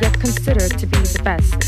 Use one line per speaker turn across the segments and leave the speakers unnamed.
yet considered to be the best.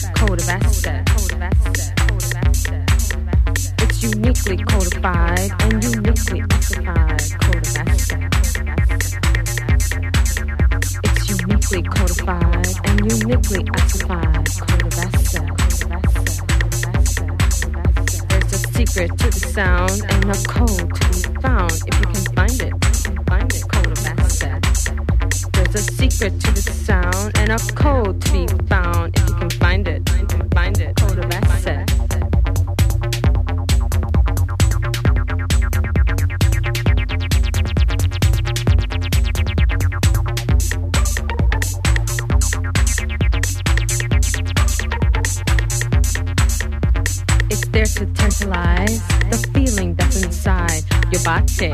There to tantalize the feeling that's inside your body.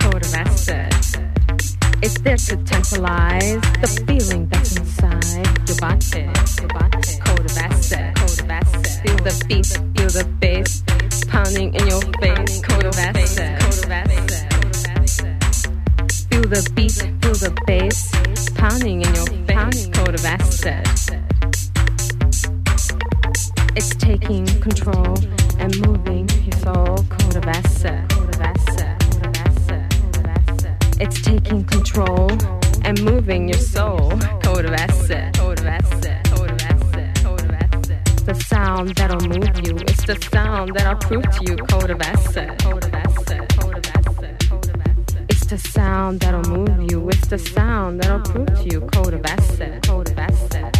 Code of asset. It's there to tantalize the feeling that's inside your body. Code of asset. Code of asset. Feel the beat, feel the bass pounding in your face. Asset. Feel the beat, feel the bass pounding in your face. Code of asset. It's taking control and moving your soul. Kodavasa. It's taking control and moving your soul. Kodavasa. The sound that'll move you. It's the sound that'll prove to you. Kodavasa. It's the sound that'll move you. It's the sound that'll prove to you. Kodavasa. Kodavasa.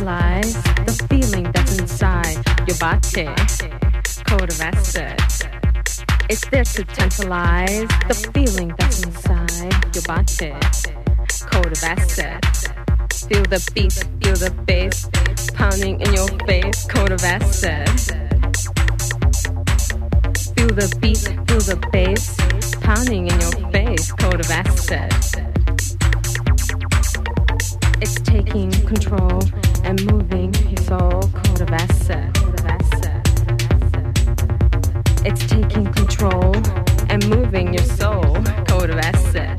Tantalize the feeling that's inside your body. Code of asset. It's there to tantalize the feeling that's inside your body. Code of asset. Feel the beat, feel the bass pounding in your face. Code of asset. Feel the beat, feel the bass pounding in your face. Code of asset. It's taking control and moving your soul. Code of asset. It's taking control and moving your soul. Code of asset.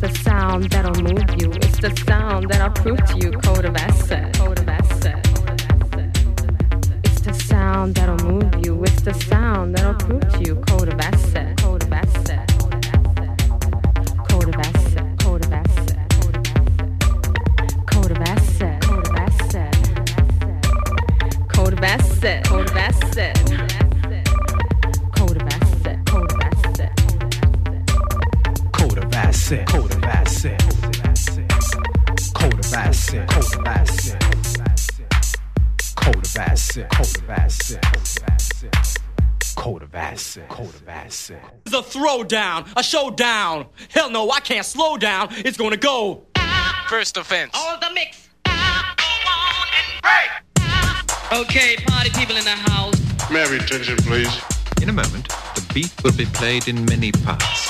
The sound that'll move you. It's the sound that'll prove to you. Code of asset. Code of asset. It's the sound that'll move you. It's the sound that'll prove to you. Code of asset. Code of asset. Code of asset.
It's a throwdown, a showdown. Hell no, I can't slow down. It's gonna go.
First offense.
All the mix. Okay, party people in the house.
May I have attention, please?
In a moment, the beat will be played in many parts.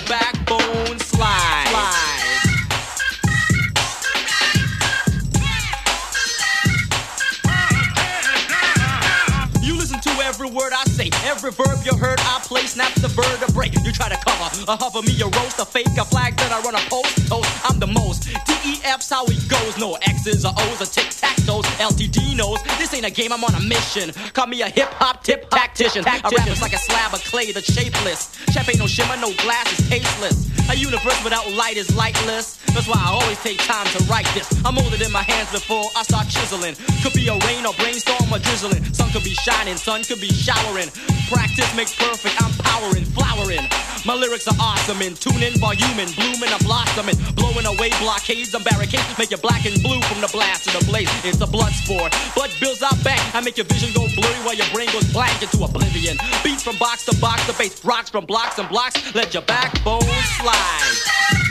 play, snaps the vertebrae. You try to cover, a hover me, a roast, a fake, a flag that I run a post, That's how it goes. No X's or O's or tic tac toes. LTD knows this ain't a game. I'm on a mission. Call me a hip hop tip tactician. A rapper's like a slab of clay that's shapeless. Chef ain't no shimmer, no glass is tasteless. A universe without light is lightless. That's why I always take time to write this. I'm holding in my hands before I start chiseling. Could be a rain or brainstorm or drizzling. Sun could be shining, sun could be showering. Practice makes perfect. I'm powering, flowering. My lyrics are awesome and tuning, voluming, blooming, I'm blossoming, blowing away blockades and barricades, make you black and blue from the blast to the blaze. It's a blood sport. Blood builds out back. I make your vision go blurry while your brain goes blank into oblivion. Beats from box to box, the bass rocks from blocks and blocks. Let your backbone slide.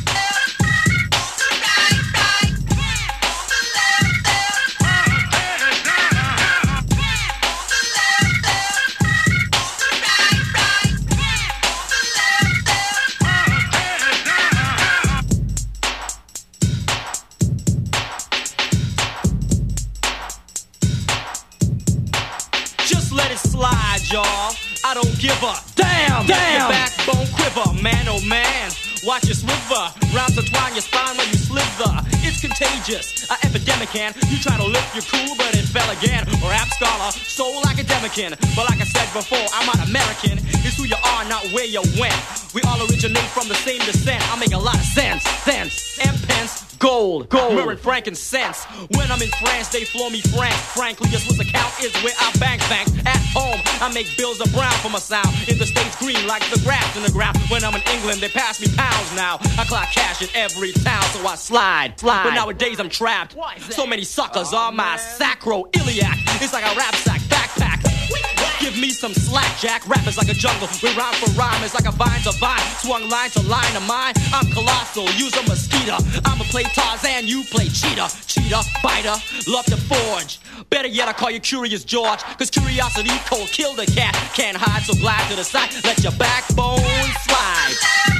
Give a damn. Damn. Your backbone quiver, man, oh man. Watch your sliver. Rounds entwine your spine when you slither. It's contagious, an epidemic, and you try to lift your cool, but it fell again. Or rap scholar, soul academician. But like I said before, I'm not American. It's who you are, not where you went. We all originate from the same descent. I make a lot of sense, sense, and pence gold, gold, myrrh and frankincense. When I'm in France, they flow me frank. Frankly, just the account is where I bank banks. At home, I make bills of brown for my sound. In the States, green like the grass in the ground. When I'm in England, they pass me pounds now. I clock cash in every town, so I slide. slide. But nowadays, I'm trapped. So many suckers are my sacroiliac. It's like a rap sack. Give me some slack, Jack. Rap is like a jungle. We rhyme for rhyme. It's like a vine to vine. Swung line to line of mine. I'm colossal. Use a mosquito. I'ma play Tarzan. You play cheetah. Cheetah, biter. Love to forge. Better yet, I call you Curious George. Cause curiosity cold. Kill the cat. Can't hide, so glide to the side. Let your backbone slide.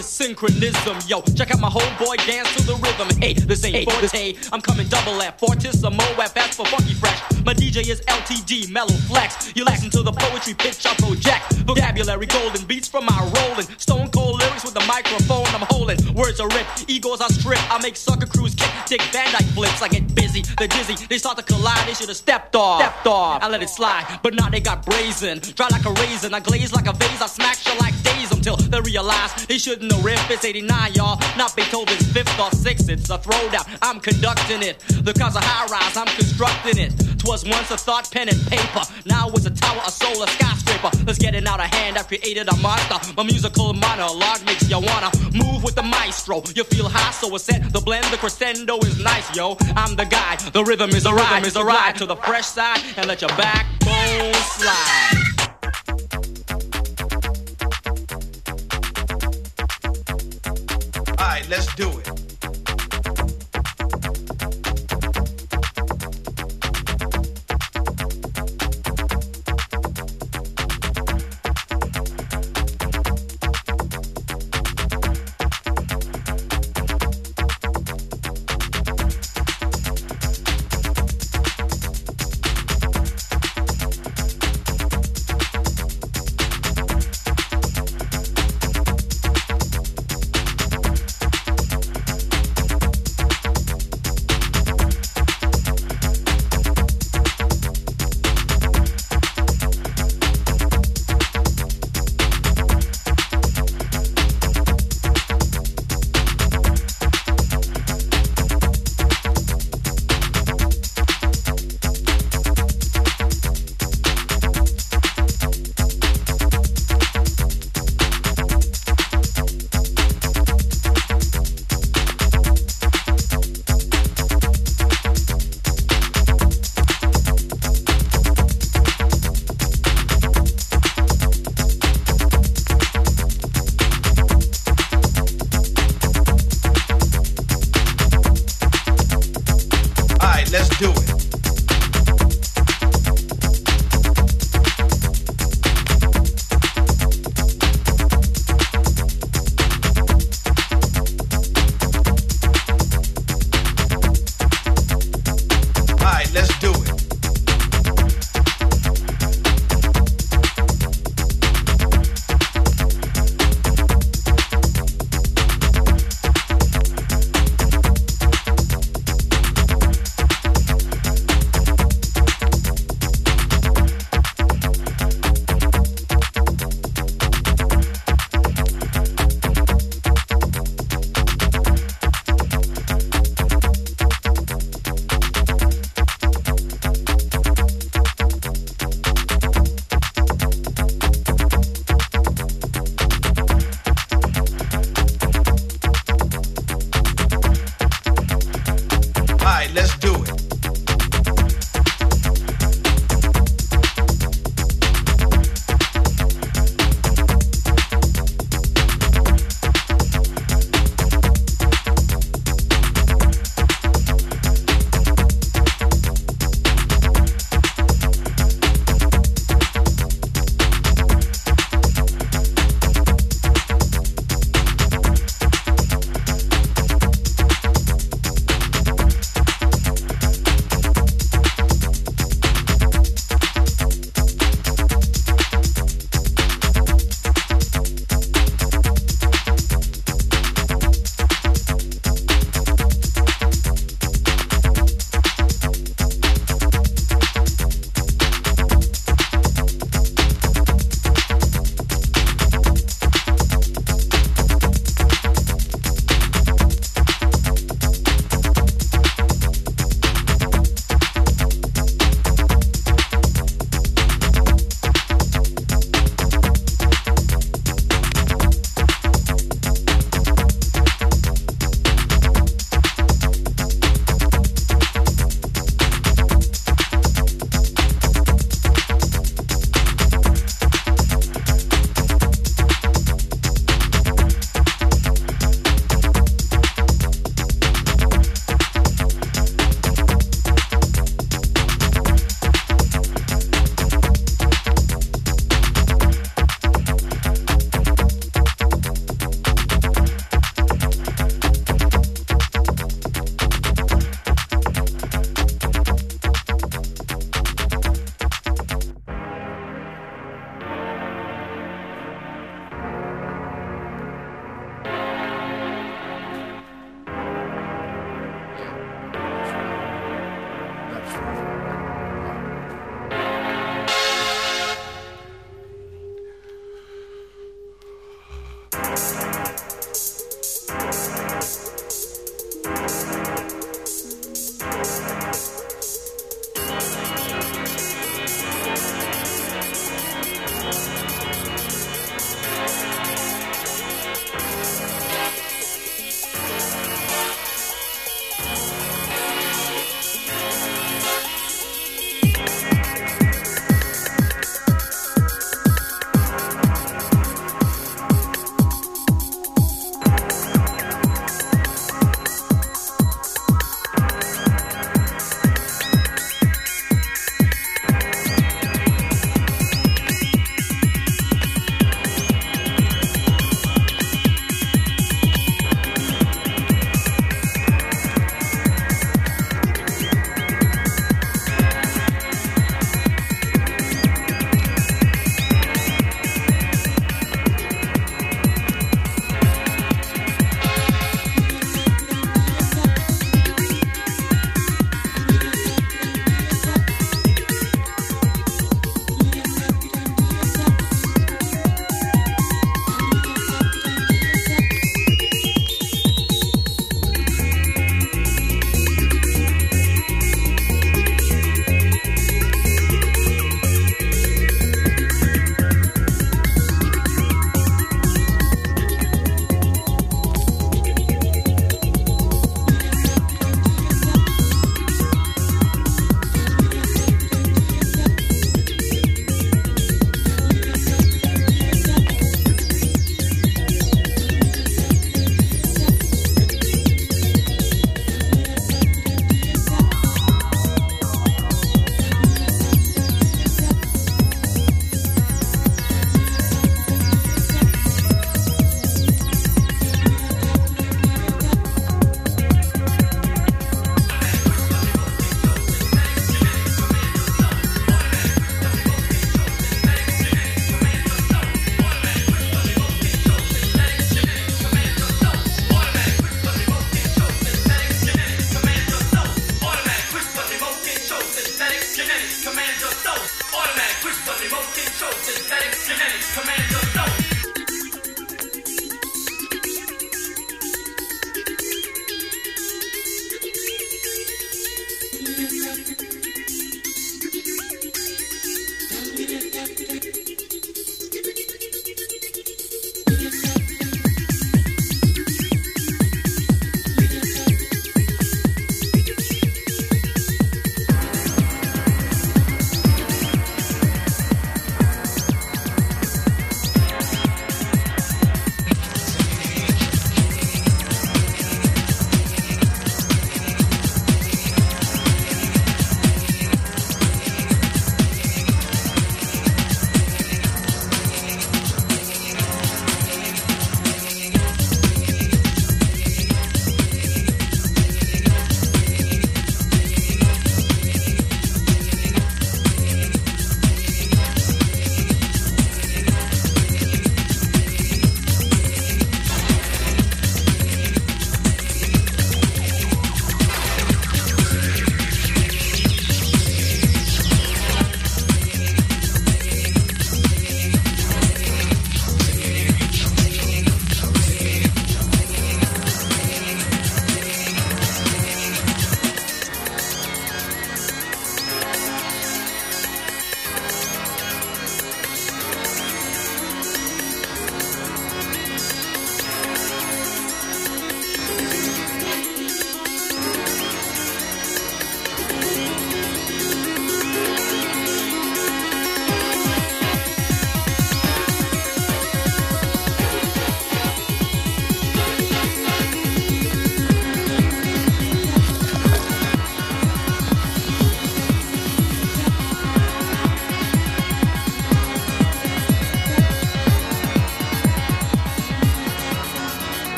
Is synchronism, yo. Check out my whole boy dance to the rhythm. Hey, this ain't hey, forte. I'm coming double F, fortissimo F, fast for funky fresh. My DJ is LTD, mellow flex. You listen to the poetry pitch I project. Vocabulary golden beats from my rolling. Stone cold lyrics with the microphone I'm holding. Words are ripped, egos are stripped. I make sucker crews kick, Dick Van Dyke flips. I get busy, they're dizzy. They start to collide, they should've stepped off. Stepped off. I let it slide, but now they got brazen. Dry like a raisin, I glaze like a vase. I smack you like days until they realize they shouldn't the riff. It's 89, y'all. Not Beethoven's fifth or sixth. It's a throwdown. I'm conducting it. The cause of high rise, I'm constructing it. Twas once a thought, pen and paper. Now it's a tower, a solar skyscraper. Let's get it out of hand. I created a monster. My musical monologue makes you wanna move with the maestro. You feel high, so it's set. The blend, the crescendo is nice, yo. I'm the guy. The rhythm is a ride. Is a ride to the fresh side and let your backbone slide.
Let's do it.
let's do it.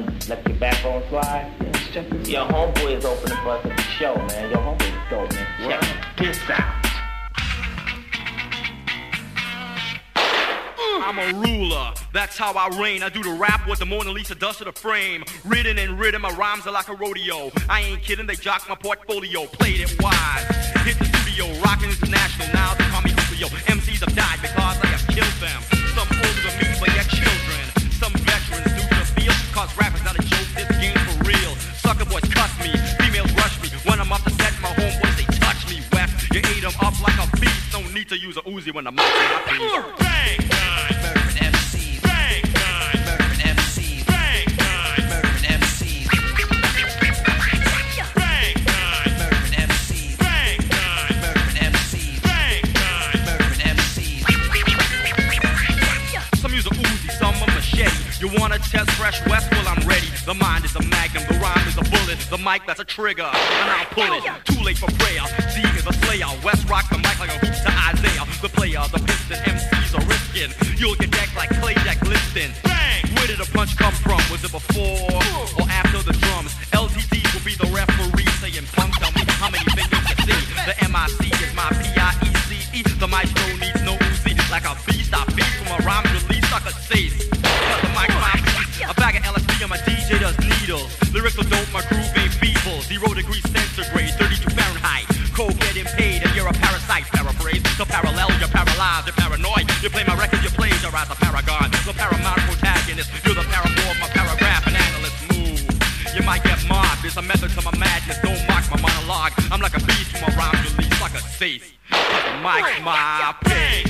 Wes. You
know that one, Let Your Backbone Slide?
Yeah, let's check this
Your homeboy is opening for us at the show, man. Your homeboy is dope, man. Check this out. Mm.
I'm a ruler, that's how I reign. I do the rap what the Mona Lisa does to the frame. Written and written, my rhymes are like a rodeo. I ain't kidding, they jock my portfolio. Played it wise, hit the studio, rockin' international. Now they call me Julio. MCs have died because I have killed them. Use a Uzi when the mic in my piece. Bang!
Murdering MCs.
Bang!
Murdering MCs.
Bang!
Murdering MCs.
Bang!
Murdering MCs.
Bang!
Murdering MCs.
Bang!
Murdering MCs.
Some use a Uzi, some a machete. You wanna test Fresh Wes? Well, I'm ready. The mind is a magnum, the rhyme is a bullet, the mic that's a trigger, and I'll pull it. Too late for prayer. Z is a slayer. Wes rocks the mic like a hoop to The player, the piston, MCs are risking. You'll get decked like Clay deck Liston. Bang! Where did the punch come from? Was it before or after the drums? LTD will be the referee saying, "Punk, tell me how many fingers you see." The MIC is my P-I-E-C-E. The maestro needs no Uzi. Like a beast, I beat from a rhyme release. I could say, Cause the mic's my piece. A bag of LSD and my DJ does needles. Lyrics are dope, my groove you're paranoid. You play my record, you plagiarize a paragon. The paramount protagonist, you're the paramour of my paragraph and analyst move. You might get mobbed, there's a method to my madness. Don't mock my monologue. I'm like a beast from a rhyme release, like a the mic's my pig.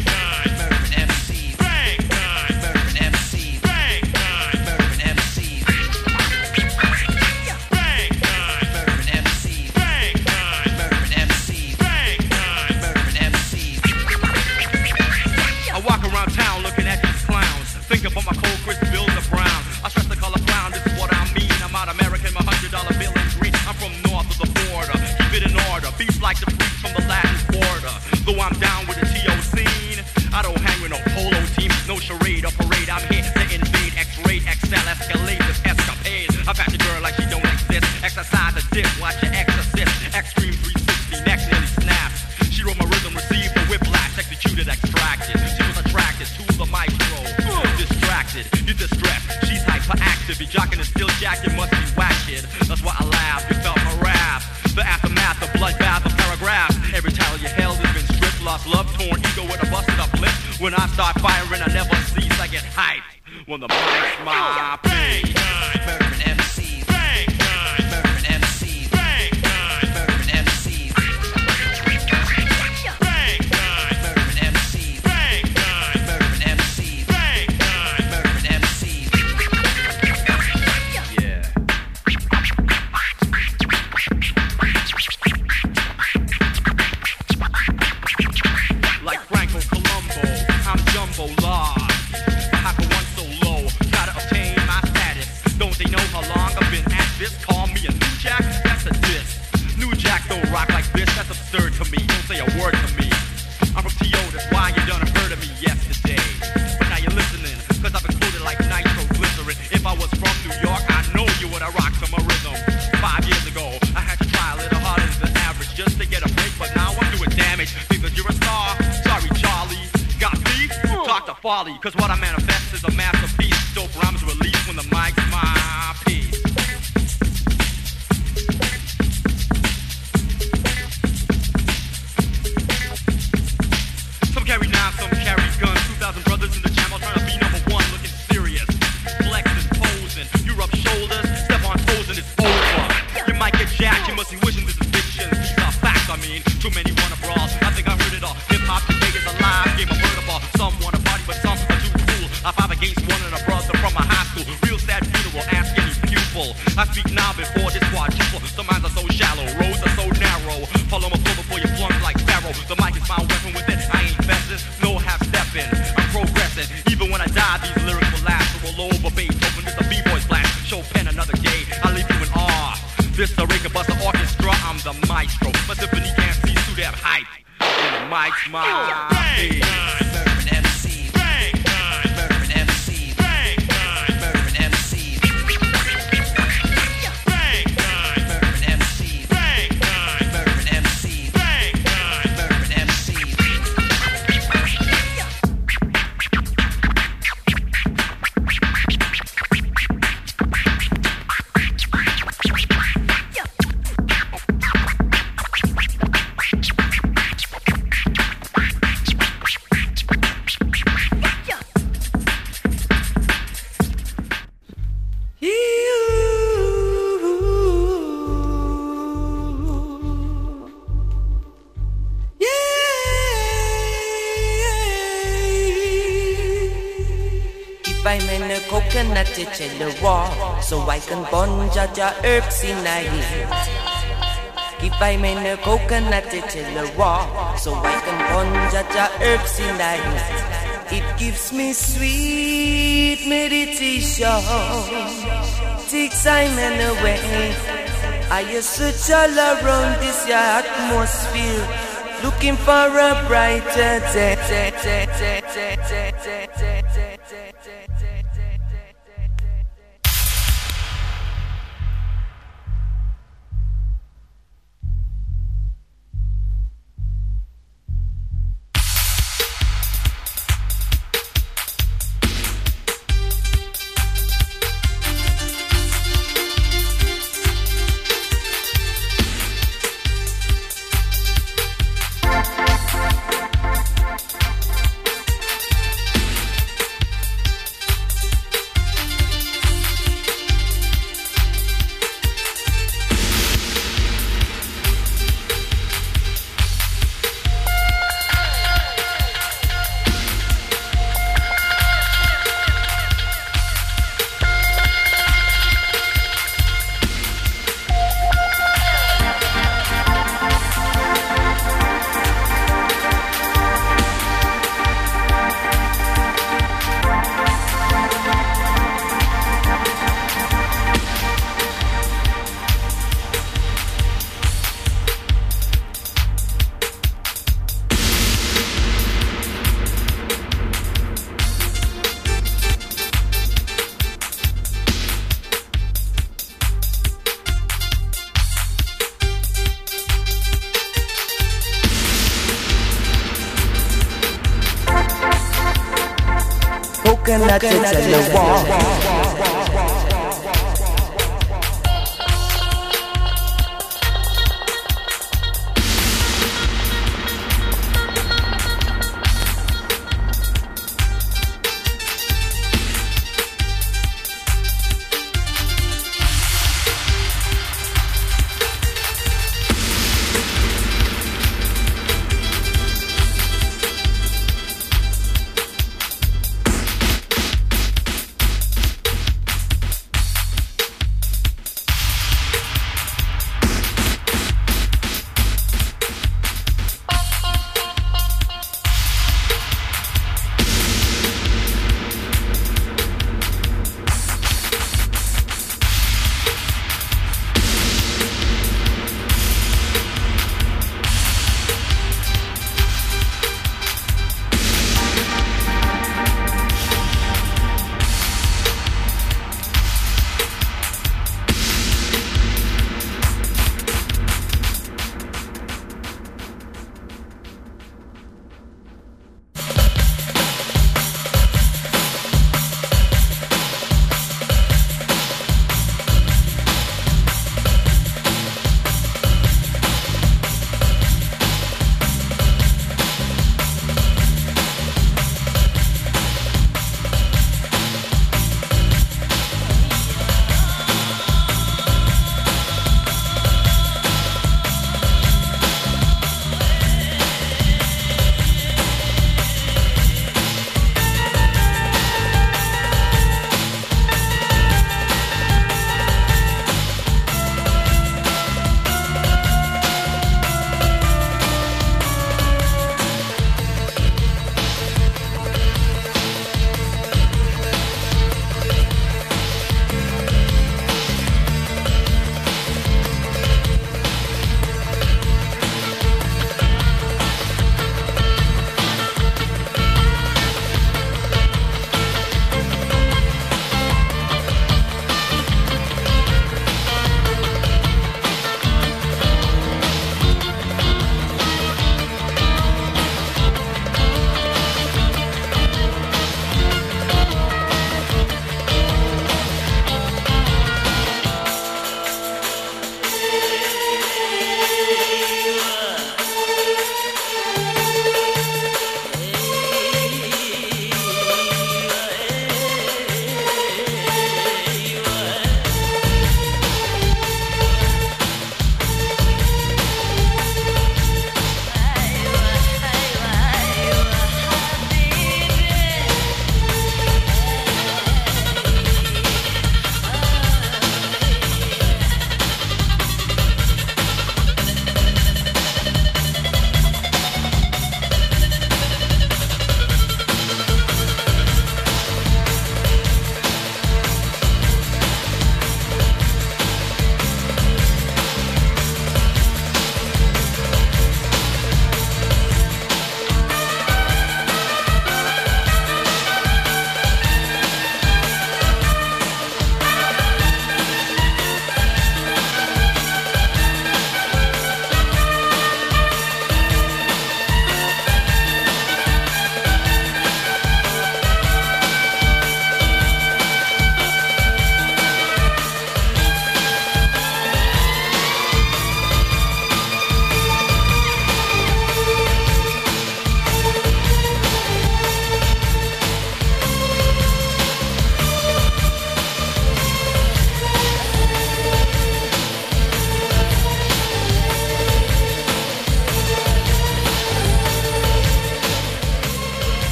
ginger herbs in a heat. If I'm a coconut, to in the
wall, so I can conjure the herbs in a heat. It gives me sweet meditation, takes time and away. I just search all around this atmosphere, looking for a brighter day.
And it's in the wall.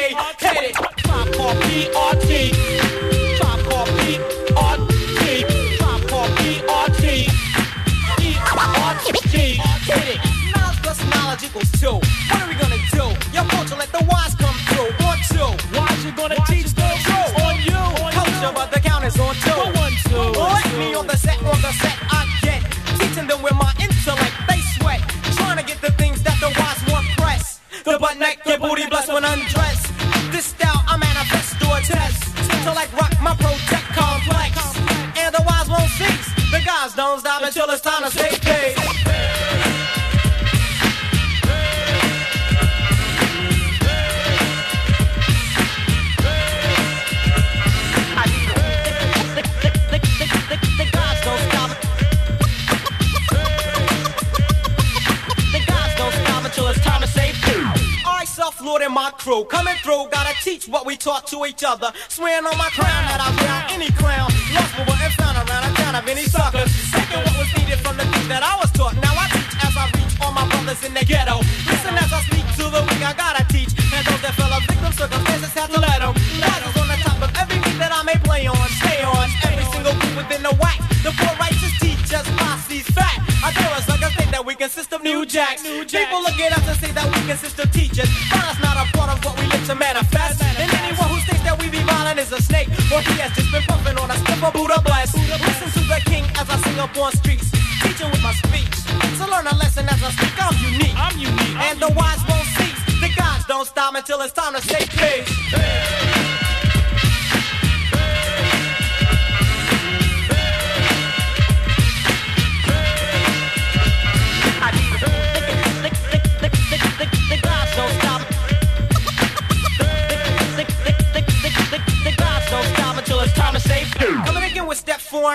PRT. Headed tribe called PRT. To each other. Swearing on my crown that I'll drown any clown. Lost but wasn't found around a town of any suckers. Second, what was needed from the things that I was taught. Now I teach as I reach all my brothers in the ghetto. Listen as I speak to the weak, I gotta teach. And those that fell a victim, circumstances had to let them. Rises on the top of every beat that I may play on. Stay on every single beat within the wax. The four righteous teachers, posse's fat. I dare us like I think that we consist of new jacks. People look at us and say that we consist of teachers. But puffing on a stiff of Buddha bless. Listen to the king as I sing up on streets. Teaching with my speech. So learn a lesson as I speak. I'm unique. I'm unique. And the wise won't cease. The gods don't stop until it's time to say peace.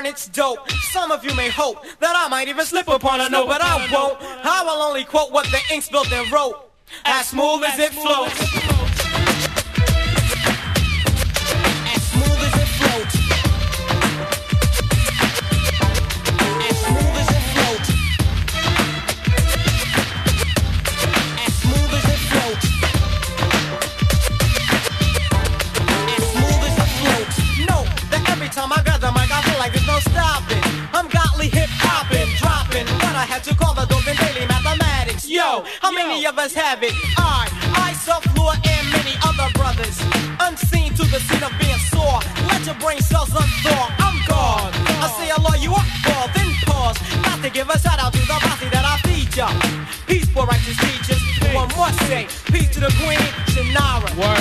It's dope. Some of you may hope that I might even slip upon a note, but I won't. I will only quote what the ink spilled and wrote. As smooth as it flows. Yo, how many of us have it? I, I self-lure and many other brothers. Unseen to the scene of being sore. Let your brain cells unthaw. I'm God. I say I law you up, ball, then pause. Not to give a shout out to the posse that I feature. Peace for righteous teachers. One more say, peace to the queen, Shannara.
Word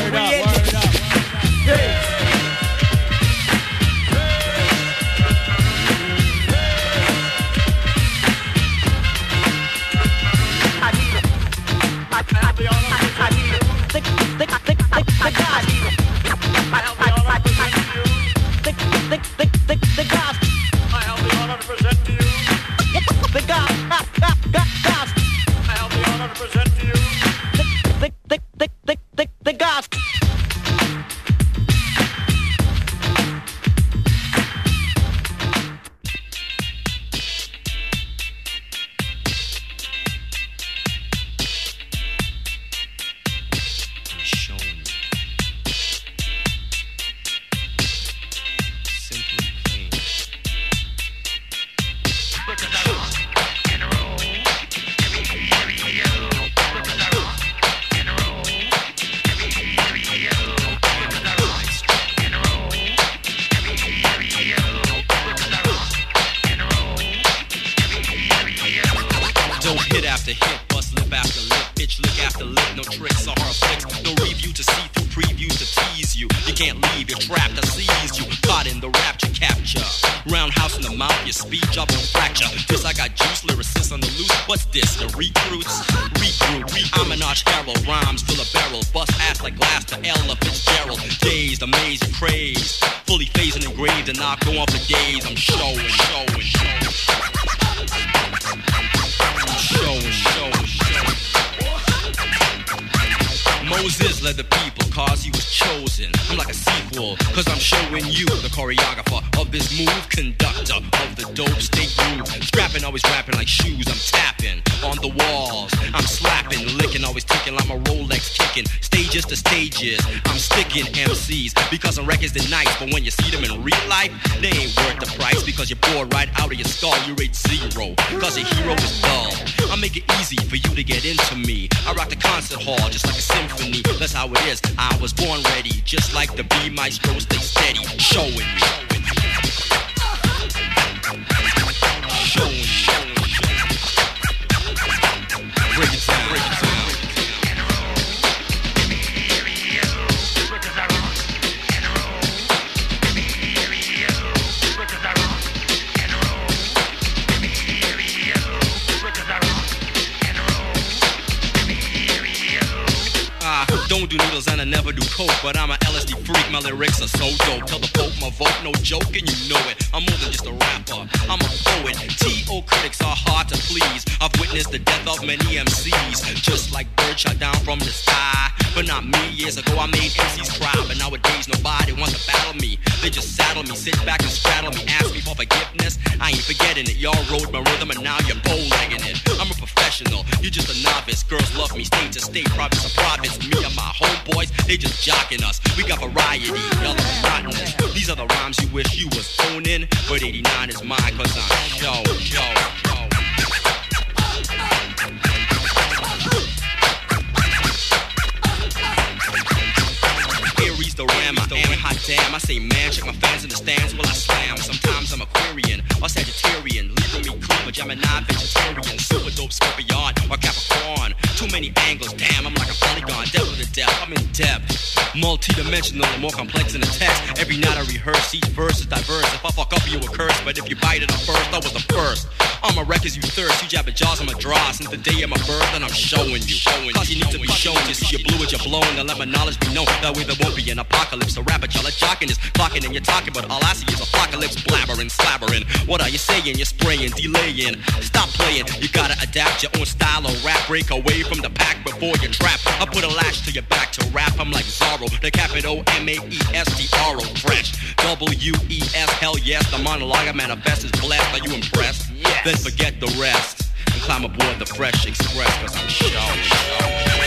tricks horror flicks, no review to see through previews to tease you. You can't leave, you're trapped, I seize you, caught in the rapture capture. Roundhouse in the mouth, your speed drop on fracture. Just I got juice, lyricists on the loose. What's this? The recruits? Regroup. I'm an arch herald, rhymes fill a barrel, bust ass like glass to Ella Fitzgerald. Dazed, amazed, crazed, fully phased and engraved, and not go on for days. I'm showing, showing, showing. Moses led the people cause he was chosen. I'm like a sequel, cause I'm showing you the choreographer of this move, conductor of the dope state groove. Scrapping, always rapping like shoes, I'm tapping on the walls. I'm slapping, licking, always ticking like my Rolex kicking. Stages to stages, I'm sticking MCs because on records they're nice, but when you see them in real life, they ain't worth the price because you're bored right out of your skull. You rate zero, cause a hero is dull. I make it easy for you to get into me. I rock the concert hall just like a symphony. That's how it is. I was born ready, just like the B maestro. Stay steady, showing me. Showing me. Don't do needles and I never do coke, but I'm a LSD freak. My lyrics are so dope. Tell the Pope my vote, no joke, and you know it. I'm more than just a rapper, I'm a poet. T.O. critics are hard to please. I've witnessed the death of many MCs, just like birds shot down from the sky. But not me. Years ago, I made MCs cry, but nowadays nobody wants to battle me. They just saddle me, sit back and straddle me, ask me for forgiveness. I ain't forgetting it. Y'all rode my rhythm, and now you're bow-legging it. I'm a professional, you're just a novice. Girls love me, state to state, province to province. Me and my homeboys, they just jocking us. We got variety, y'all are monotonous. These are the rhymes you wish you was owning, but 89 is mine, cause I'm show, show, show. The ram, I am hot damn. I say man, check my fans in the stands while I slam. Sometimes I'm Aquarian or Sagittarian, leaving me cool, but Gemini vegetarian, super dope Scorpion or Capricorn. Too many angles, damn, I'm like a polygon, devil to death, I'm in depth. Multi-dimensional and more complex than a text. Every night I rehearse, each verse is diverse. If I fuck up, you a curse, but if you bite it up first, I was the first. I'm a wreck as you thirst, you jab at jaws, I'm a draw. Since the day of my birth, and I'm showing you. Showing Cause you need to be shown you see you blue as you're blown, then let my knowledge be known. That way there won't be an apocalypse. A rap it, y'all are jocking this, clocking and you're talking, but all I see is a lips blabbering, slabbering. What are you saying? You're spraying, delaying. Stop playing, you gotta adapt your own style of rap. Break away from the pack before you trap. I put a lash to your back to rap. I'm like Zorro, the capital M-A-E-S-T-R-O, fresh. W-E-S, hell yes, the monologue I manifest is blessed. Are you impressed? Yes. Then forget the rest and climb aboard the Fresh Express, cause I'm show. show.